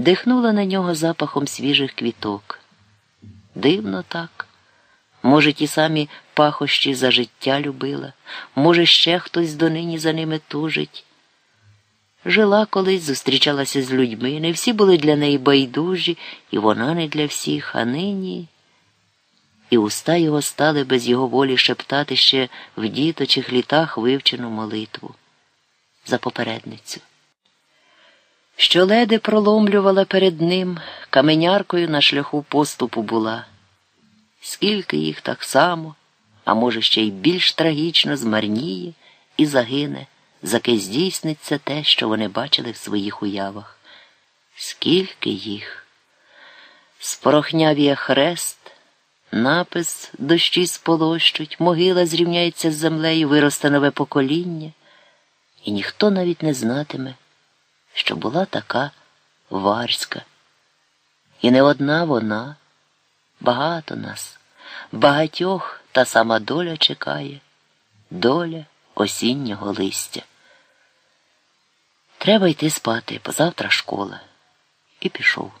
дихнула на нього запахом свіжих квіток. Дивно так. Може, ті самі пахощі за життя любила, може, ще хтось донині за ними тужить. Жила колись, зустрічалася з людьми, не всі були для неї байдужі, і вона не для всіх, а нині. І уста його стали без його волі шептати ще в діточих літах вивчену молитву за попередницю. Що леди проломлювала перед ним, каменяркою на шляху поступу була. Скільки їх так само, а може, ще й більш трагічно змарніє і загине заки здійсниться те, що вони бачили в своїх уявах. Скільки їх? Спорохнявіє хрест, напис дощі сполощуть, могила зрівняється з землею, виросте нове покоління, і ніхто навіть не знатиме, що була така варська. І не одна вона, багато нас, багатьох та сама доля чекає, доля осіннього листя. Треба йти спати, позавтра школа. І пішов.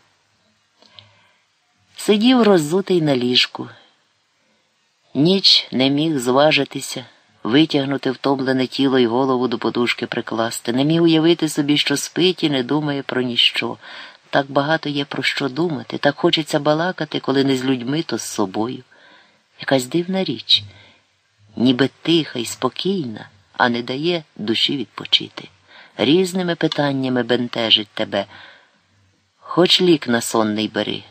Сидів роззутий на ліжку. Ніч не міг зважитися, витягнути втомлене тіло і голову до подушки прикласти, не міг уявити собі, що спить і не думає про ніщо. Так багато є про що думати, так хочеться балакати, коли не з людьми, то з собою. Якась дивна річ, ніби тиха і спокійна, а не дає душі відпочити різними питаннями бентежить тебе. Хоч лік на сонний бери,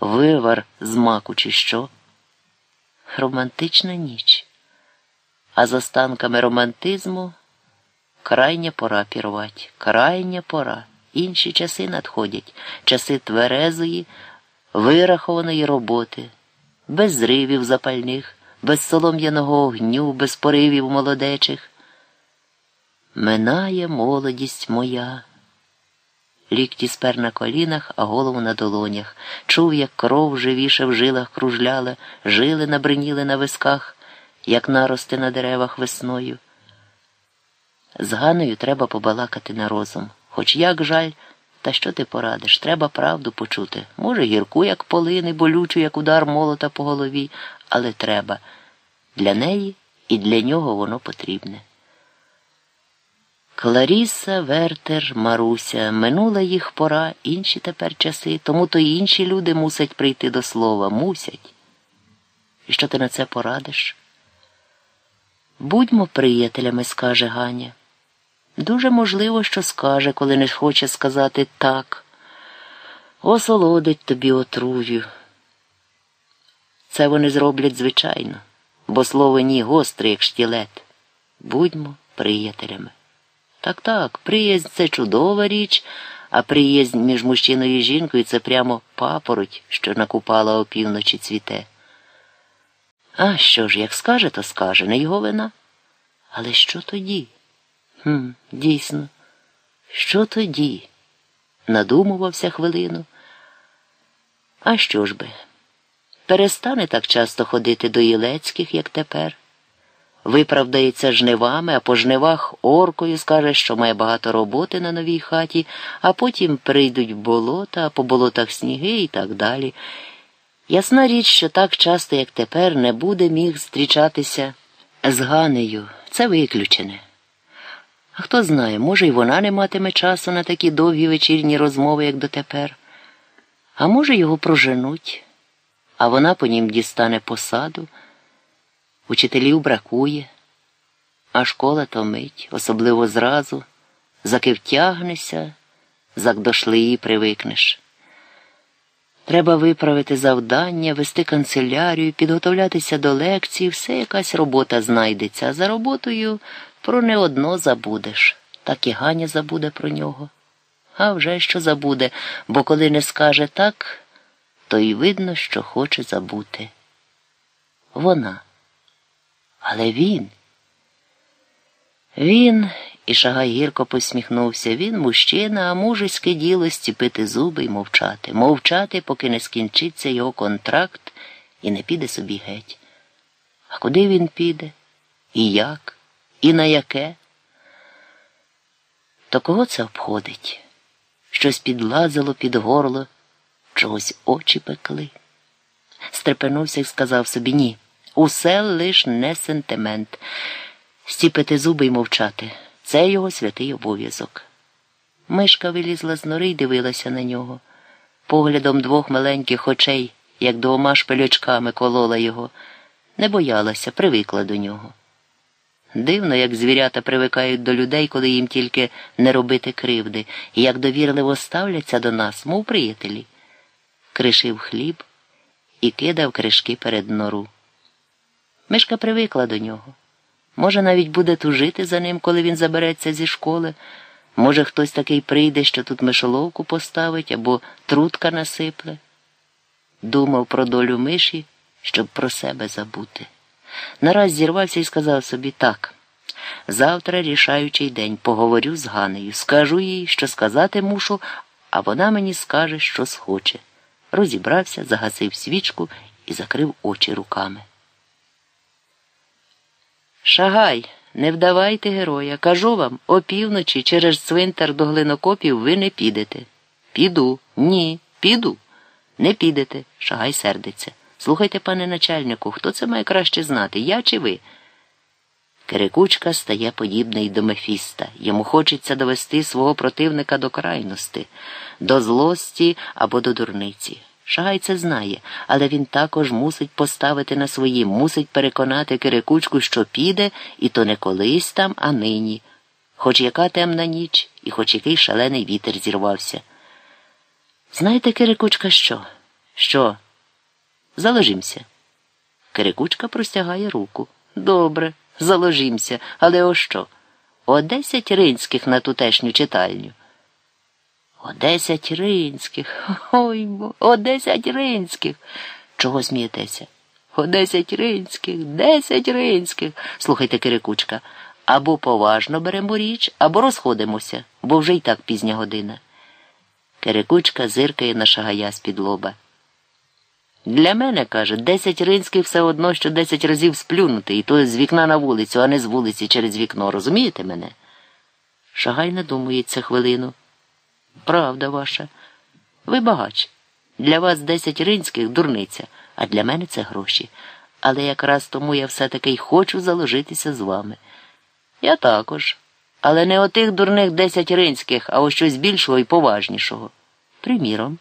вивар з маку, чи що. Романтична ніч, а з останками романтизму крайня пора пірвать, крайня пора. Інші часи надходять, часи тверезої, вирахованої роботи, без зривів запальних, без солом'яного огню, без поривів молодечих. Минає молодість моя. Лікті спер на колінах, а голову на долонях. Чув, як кров живіше в жилах кружляла, жили набриніли на висках, як нарости на деревах весною. З Ганою треба побалакати на розум. Хоч як жаль, та що ти порадиш? Треба правду почути. Може, гірку, як полини, болючу, як удар молота по голові, але треба. Для неї і для нього воно потрібне. Кларіса, Вертер, Маруся, минула їх пора, інші тепер часи, тому то й інші люди мусять прийти до слова, мусять. І що ти на це порадиш? Будьмо приятелями, скаже Ганя. Дуже можливо, що скаже, коли не хоче сказати так. Осолодить тобі отрую. Це вони зроблять звичайно, бо слово ні гостре, як штілет. Будьмо приятелями. Так так, приязнь це чудова річ, а приязнь між мужчиною і жінкою це прямо папороть, що накупала опівночі цвіте. А що ж, як скаже, то скаже, не його вина. Але що тоді? Хм, Дійсно, що тоді? Надумувався хвилину. А що ж би? Перестане так часто ходити до Ілецьких, як тепер виправдається жнивами, а по жнивах оркою скаже, що має багато роботи на новій хаті, а потім прийдуть болота, а по болотах сніги і так далі. Ясна річ, що так часто, як тепер, не буде міг зустрічатися з Ганею. Це виключене. А хто знає, може, й вона не матиме часу на такі довгі вечірні розмови, як дотепер. А може, його проженуть, а вона по нім дістане посаду. Учителів бракує, а школа томить, особливо зразу, заки втягнешся, зак до шлеї привикнеш. Треба виправити завдання, вести канцелярію, підготовлятися до лекцій, все якась робота знайдеться, а за роботою про не одно забудеш. Так і Ганя забуде про нього. А вже що забуде, бо коли не скаже так, то й видно, що хоче забути. Вона. Але він. Він, і Шагай гірко посміхнувся, він мужчина, а мужицьке діло стіпити зуби й мовчати, мовчати, поки не скінчиться його контракт і не піде собі геть. А куди він піде? І як? І на яке? То кого це обходить? щось підлазило під горло, чогось очі пекли. Стрепенувся і сказав собі ні. Усе лиш не сентимент. Стіпити зуби й мовчати. Це його святий обов'язок. Мишка вилізла з нори й дивилася на нього. Поглядом двох маленьких очей, як двома шпилючками колола його, не боялася, привикла до нього. Дивно, як звірята привикають до людей, коли їм тільки не робити кривди, і як довірливо ставляться до нас, мов приятелі. Кришив хліб і кидав кришки перед нору. Мишка привикла до нього. Може, навіть буде тужити за ним, коли він забереться зі школи. Може, хтось такий прийде, що тут мишоловку поставить або трутка насипле. Думав про долю миші, щоб про себе забути. Нараз зірвався і сказав собі так. Завтра рішаючий день поговорю з Ганею, скажу їй, що сказати мушу, а вона мені скаже, що схоче. Розібрався, загасив свічку і закрив очі руками. Шагай, не вдавайте героя. Кажу вам, опівночі через цвинтар до глинокопів ви не підете. Піду, ні, піду. Не підете, шагай сердиться. Слухайте, пане начальнику, хто це має краще знати, я чи ви? Кирикучка стає подібний до Мефіста. Йому хочеться довести свого противника до крайності, до злості або до дурниці. Шагай це знає, але він також мусить поставити на свої, мусить переконати Кирикучку, що піде, і то не колись там, а нині. Хоч яка темна ніч, і хоч який шалений вітер зірвався. Знаєте, Кирикучка, що? Що? Заложимся. Кирикучка простягає руку. Добре, заложимся, але о що? О десять ринських на тутешню читальню. О десять ринських. Ой бо, о десять ринських. Чого смієтеся? О десять ринських, десять ринських. Слухайте, Кирикучка, або поважно беремо річ, або розходимося, бо вже й так пізня година. Кирикучка зиркає на шагая з-під лоба. Для мене, каже, десять ринських все одно, що десять разів сплюнути, і то з вікна на вулицю, а не з вулиці через вікно. Розумієте мене? Шагай надумується хвилину. Правда ваша. Ви багач. Для вас десять ринських дурниця, а для мене це гроші. Але якраз тому я все-таки й хочу заложитися з вами. Я також. Але не отих дурних десять ринських, а ось щось більшого і поважнішого. Приміром.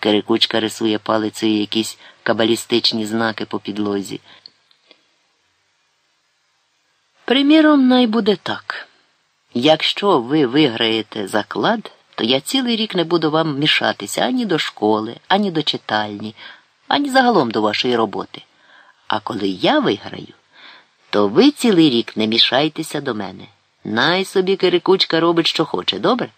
Кирикучка рисує палицею якісь кабалістичні знаки по підлозі. Приміром, най буде так. Якщо ви виграєте заклад, то я цілий рік не буду вам мішатися ані до школи, ані до читальні, ані загалом до вашої роботи. А коли я виграю, то ви цілий рік не мішайтеся до мене. Най собі Кирикучка робить, що хоче, добре?